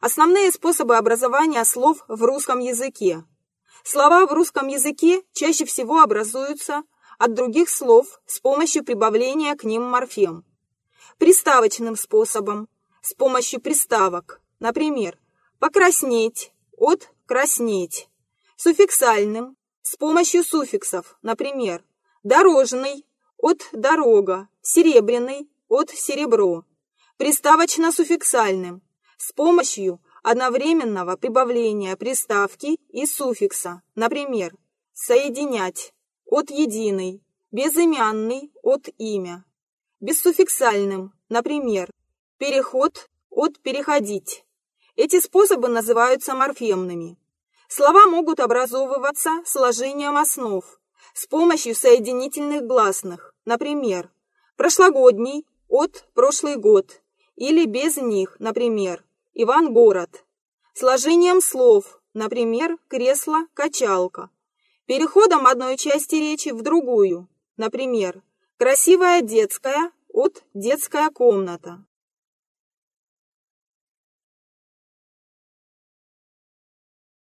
Основные способы образования слов в русском языке. Слова в русском языке чаще всего образуются от других слов с помощью прибавления к ним морфем. Приставочным способом, с помощью приставок, например, покраснеть от краснеть. Суффиксальным, с помощью суффиксов, например, дорожный от дорога, серебряный от серебро. Приставочно-суффиксальным, с помощью одновременного прибавления приставки и суффикса, например, соединять от единый, безымянный от имя, бессуффиксальным, например, переход от переходить. Эти способы называются морфемными. Слова могут образовываться сложением основ с помощью соединительных гласных, например, прошлогодний от прошлый год или без них, например, Иван-город. Сложением слов, например, кресло-качалка. Переходом одной части речи в другую, например, красивая детская от детская комната.